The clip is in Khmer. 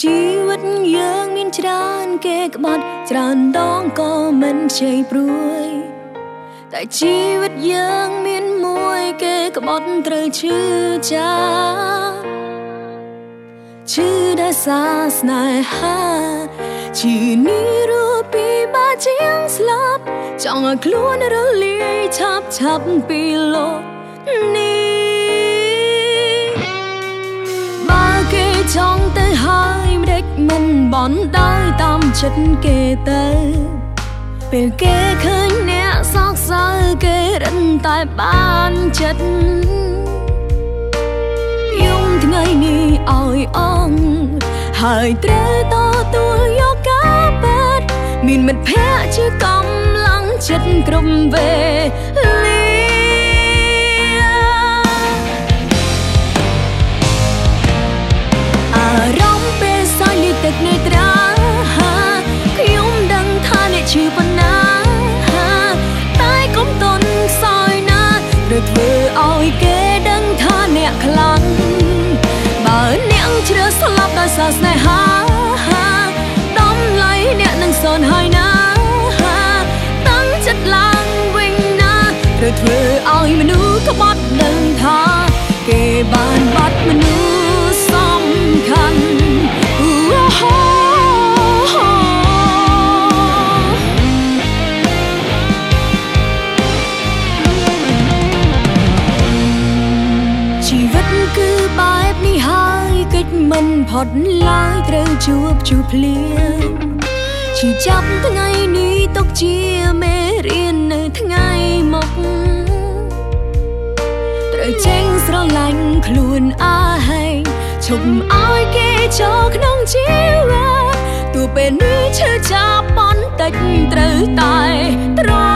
ជីវិតយើងមានច្រើនគេក្បត់ច្រើនដងក៏មិនជ័យព្រួយ តែជីវិតយើងមានមួយគេក្បត់ត្រូវឈឺចាឈឺដែលសាស្នេហាឈឺនេះរួពីបាជាងស្លាប់ចង់ឲ្យខ្លួនរលាយឆាប់ឆាប់ពីលោកនេះ ម្ដេចមិនបន់ដោយតាមចិត្តគេទៅពេលគេឃើញអ្នកសោកសៅគេរិនតែបានចិត្តយំថ្ងៃនេះឲ្យអងហើយត្រូវតទួលយកការបាត់មានមិត្តភ័ក្តិជាកម្លាំងចិត្តគ្រប់វេលា ស្លាប់ដោយសារស្នេហាដំឡៃអ្នកនឹងសនហើយណាតាំងចិត្តឡើងវិញណាឬធ្វើឲ្យមនុស្សក្បត់ដឹងថា គេបានបាត់មនុស្សសំ កិច្ចមិនផុតឡើយត្រូវជួបជួបភ្លៀងឈឺចាប់ថ្ងៃនេះទុកជាមេរៀននៅថ្ងៃមុខត្រូវចេញស្រឡាញ់ខ្លួនអើយឈប់ឲ្យគេចូលក្នុងជីវិតទោះពេលនេះឈឺចាប់បន្តិចត្រូវតែត្រង់